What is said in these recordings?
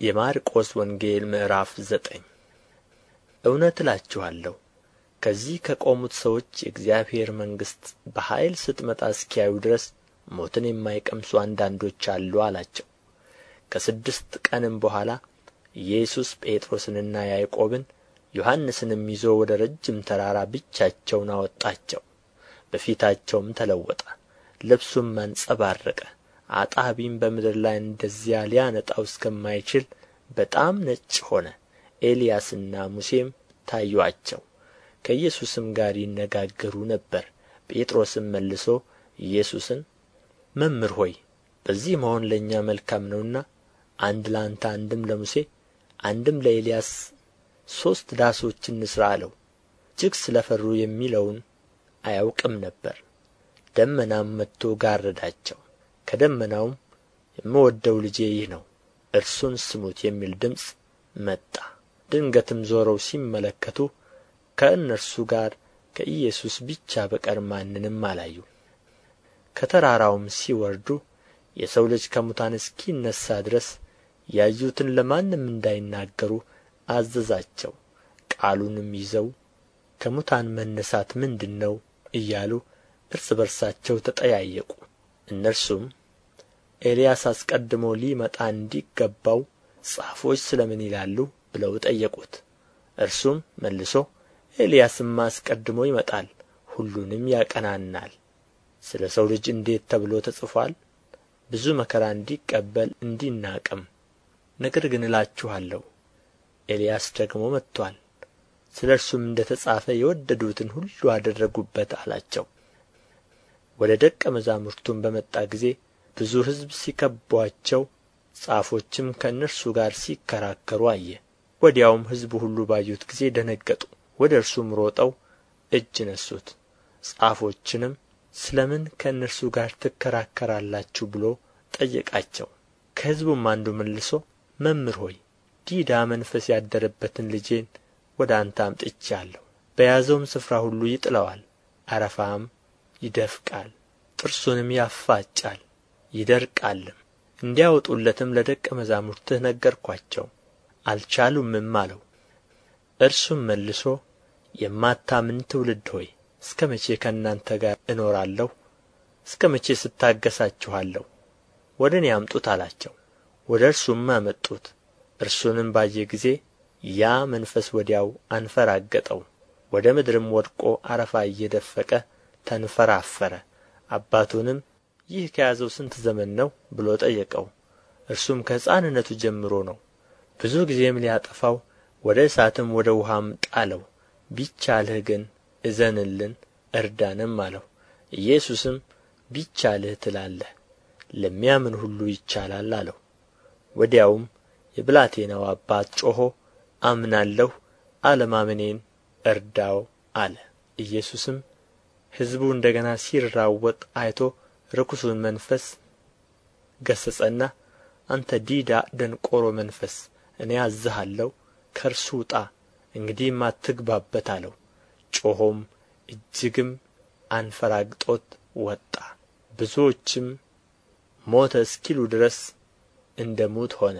የማርቆስ ወንጌል ምዕራፍ ዘጠኝ እውነት እላችኋለሁ ከዚህ ከቆሙት ሰዎች የእግዚአብሔር መንግሥት በኃይል ስትመጣ እስኪያዩ ድረስ ሞትን የማይቀምሱ አንዳንዶች አሉ አላቸው። ከስድስት ቀንም በኋላ ኢየሱስ ጴጥሮስንና ያዕቆብን ዮሐንስንም ይዞ ወደ ረጅም ተራራ ብቻቸውን አወጣቸው። በፊታቸውም ተለወጠ፣ ልብሱም አንጸባረቀ፣ አጣቢም በምድር ላይ እንደዚያ ሊያነጣው እስከማይችል በጣም ነጭ ሆነ። ኤልያስና ሙሴም ታዩአቸው፣ ከኢየሱስም ጋር ይነጋገሩ ነበር። ጴጥሮስም መልሶ ኢየሱስን መምህር ሆይ በዚህ መሆን ለእኛ መልካም ነውና አንድ ለአንተ አንድም ለሙሴ አንድም ለኤልያስ ሦስት ዳሶች እንሥራ አለው። እጅግ ስለ ፈሩ የሚለውን አያውቅም ነበር። ደመናም መጥቶ ጋረዳቸው። ከደመናውም የምወደው ልጄ ይህ ነው፣ እርሱን ስሙት የሚል ድምፅ መጣ። ድንገትም ዞረው ሲመለከቱ ከእነርሱ ጋር ከኢየሱስ ብቻ በቀር ማንንም አላዩ። ከተራራውም ሲወርዱ የሰው ልጅ ከሙታን እስኪነሣ ድረስ ያዩትን ለማንም እንዳይናገሩ አዘዛቸው። ቃሉንም ይዘው ከሙታን መነሣት ምንድን ነው እያሉ እርስ በርሳቸው ተጠያየቁ። እነርሱም ኤልያስ አስቀድሞ ሊመጣ እንዲገባው ጻፎች ስለ ምን ይላሉ ብለው ጠየቁት። እርሱም መልሶ ኤልያስማ አስቀድሞ ይመጣል፣ ሁሉንም ያቀናናል። ስለ ሰው ልጅ እንዴት ተብሎ ተጽፎአል፣ ብዙ መከራ እንዲቀበል እንዲናቅም። ነገር ግን እላችኋለሁ ኤልያስ ደግሞ መጥቶአል፣ ስለ እርሱም እንደ ተጻፈ የወደዱትን ሁሉ አደረጉበት አላቸው። ወደ ደቀ መዛሙርቱም በመጣ ጊዜ ብዙ ሕዝብ ሲከቧቸው፣ ጻፎችም ከእነርሱ ጋር ሲከራከሩ አየ። ወዲያውም ሕዝቡ ሁሉ ባዩት ጊዜ ደነገጡ። ወደ እርሱም ሮጠው እጅ ነሱት። ጻፎችንም ስለ ምን ከእነርሱ ጋር ትከራከራላችሁ ብሎ ጠየቃቸው። ከሕዝቡም አንዱ መልሶ መምህር ሆይ ዲዳ መንፈስ ያደረበትን ልጄን ወደ አንተ አምጥቼአለሁ። በያዘውም ስፍራ ሁሉ ይጥለዋል፣ አረፋም ይደፍቃል፣ ጥርሱንም ያፋጫል፣ ይደርቃልም። እንዲያወጡለትም ለደቀ መዛሙርትህ ነገርኳቸው፣ አልቻሉምም አለው። እርሱም መልሶ የማታምን ትውልድ ሆይ እስከ መቼ ከእናንተ ጋር እኖራለሁ? እስከ መቼ ስታገሣችኋለሁ? ወደ እኔ አምጡት አላቸው። ወደ እርሱም አመጡት። እርሱንም ባየ ጊዜ ያ መንፈስ ወዲያው አንፈራገጠው፣ ወደ ምድርም ወድቆ አረፋ እየደፈቀ ተንፈራፈረ። አባቱንም ይህ ከያዘው ስንት ዘመን ነው ብሎ ጠየቀው። እርሱም ከሕፃንነቱ ጀምሮ ነው። ብዙ ጊዜም ሊያጠፋው ወደ እሳትም ወደ ውሃም ጣለው። ቢቻልህ ግን እዘንልን እርዳንም አለው። ኢየሱስም ቢቻልህ ትላለህ፣ ለሚያምን ሁሉ ይቻላል አለው። ወዲያውም የብላቴናው አባት ጮኾ አምናለሁ፣ አለማመኔን እርዳው አለ። ኢየሱስም ሕዝቡ እንደ ገና ሲራወጥ አይቶ ርኩሱን መንፈስ ገሠጸና አንተ ዲዳ ደንቆሮ መንፈስ እኔ አዝሃለሁ ከእርሱ ውጣ እንግዲህም አትግባበት አለው። ጮኾም እጅግም አንፈራግጦት ወጣ። ብዙዎችም ሞተ እስኪሉ ድረስ እንደ ሙት ሆነ።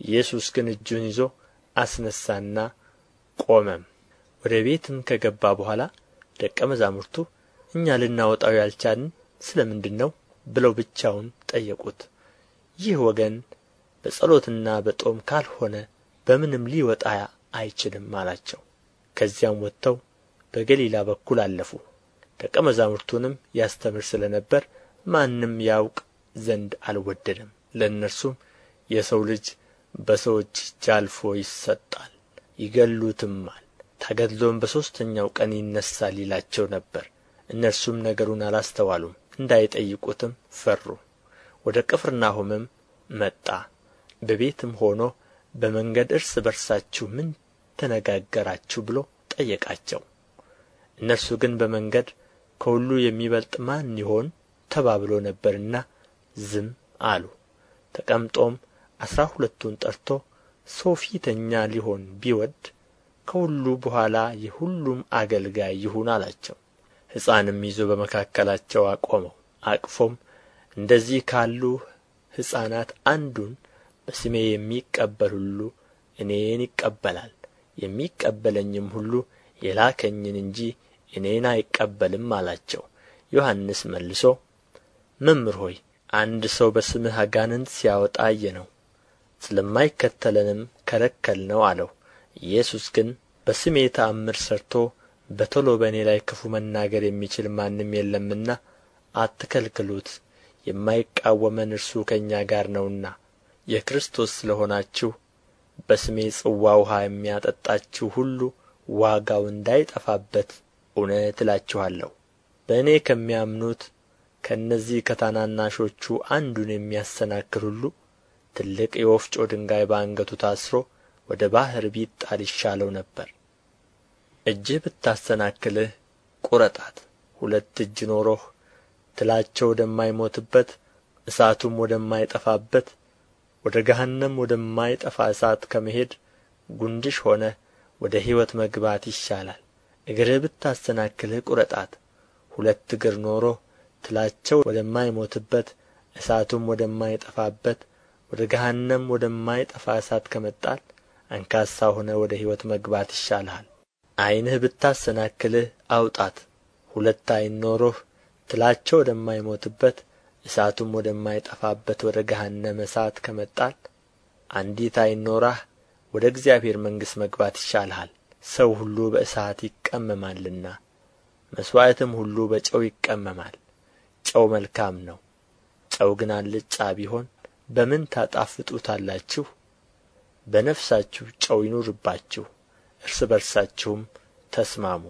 ኢየሱስ ግን እጁን ይዞ አስነሣና ቆመም። ወደ ቤትም ከገባ በኋላ ደቀ መዛሙርቱ እኛ ልናወጣው ያልቻልን ስለ ምንድር ነው ብለው ብቻውን ጠየቁት። ይህ ወገን በጸሎትና በጦም ካልሆነ በምንም ሊወጣ አይችልም አላቸው። ከዚያም ወጥተው በገሊላ በኩል አለፉ። ደቀ መዛሙርቱንም ያስተምር ስለ ነበር ማንም ያውቅ ዘንድ አልወደደም። ለእነርሱም የሰው ልጅ በሰዎች እጅ አልፎ ይሰጣል፣ ይገሉትማል፣ ተገድሎም በሦስተኛው ቀን ይነሣል ይላቸው ነበር። እነርሱም ነገሩን አላስተዋሉም፣ እንዳይጠይቁትም ፈሩ። ወደ ቅፍርናሆምም መጣ። በቤትም ሆኖ በመንገድ እርስ በርሳችሁ ምን ተነጋገራችሁ ብሎ ጠየቃቸው። እነርሱ ግን በመንገድ ከሁሉ የሚበልጥ ማን ይሆን ተባብሎ ነበርና ዝም አሉ። ተቀምጦም አሥራ ሁለቱን ጠርቶ ሰው ፊተኛ ሊሆን ቢወድ ከሁሉ በኋላ የሁሉም አገልጋይ ይሁን አላቸው። ሕፃንም ይዞ በመካከላቸው አቆመው። አቅፎም እንደዚህ ካሉ ሕፃናት አንዱን በስሜ የሚቀበል ሁሉ እኔን ይቀበላል። የሚቀበለኝም ሁሉ የላከኝን እንጂ እኔን አይቀበልም አላቸው። ዮሐንስ መልሶ መምህር ሆይ አንድ ሰው በስምህ አጋንንት ሲያወጣ አየነው ስለማይከተለንም ከለከልነው አለው። ኢየሱስ ግን በስሜ ተአምር ሠርቶ በቶሎ በእኔ ላይ ክፉ መናገር የሚችል ማንም የለምና አትከልክሉት። የማይቃወመን እርሱ ከእኛ ጋር ነውና የክርስቶስ ስለ ሆናችሁ በስሜ ጽዋ ውኃ የሚያጠጣችሁ ሁሉ ዋጋው እንዳይጠፋበት እውነት እላችኋለሁ። በእኔ ከሚያምኑት ከእነዚህ ከታናናሾቹ አንዱን የሚያሰናክል ሁሉ ትልቅ የወፍጮ ድንጋይ በአንገቱ ታስሮ ወደ ባሕር ቢጣል ይሻለው ነበር እጅህ ብታሰናክልህ ቍረጣት ሁለት እጅ ኖሮህ ትላቸው ወደማይሞትበት እሳቱም ወደማይጠፋበት ወደ ገሃነም ወደማይጠፋ እሳት ከመሄድ ጉንድሽ ሆነህ ወደ ሕይወት መግባት ይሻላል። እግርህ ብታሰናክልህ ቍረጣት ሁለት እግር ኖሮህ ትላቸው ወደማይሞትበት እሳቱም ወደማይጠፋበት ወደ ገሃነም ወደማይጠፋ እሳት ከመጣል አንካሳ ሆነህ ወደ ሕይወት መግባት ይሻልሃል ዓይንህ ብታሰናክልህ አውጣት። ሁለት ዓይን ኖሮህ ትላቸው ወደማይሞትበት እሳቱም ወደማይጠፋበት ወደ ገሃነመ እሳት ከመጣል አንዲት ዓይን ኖራህ ወደ እግዚአብሔር መንግሥት መግባት ይሻልሃል። ሰው ሁሉ በእሳት ይቀመማልና መሥዋዕትም ሁሉ በጨው ይቀመማል። ጨው መልካም ነው። ጨው ግን አልጫ ቢሆን በምን ታጣፍጡታላችሁ? በነፍሳችሁ ጨው ይኑርባችሁ እርስ በርሳችሁም ተስማሙ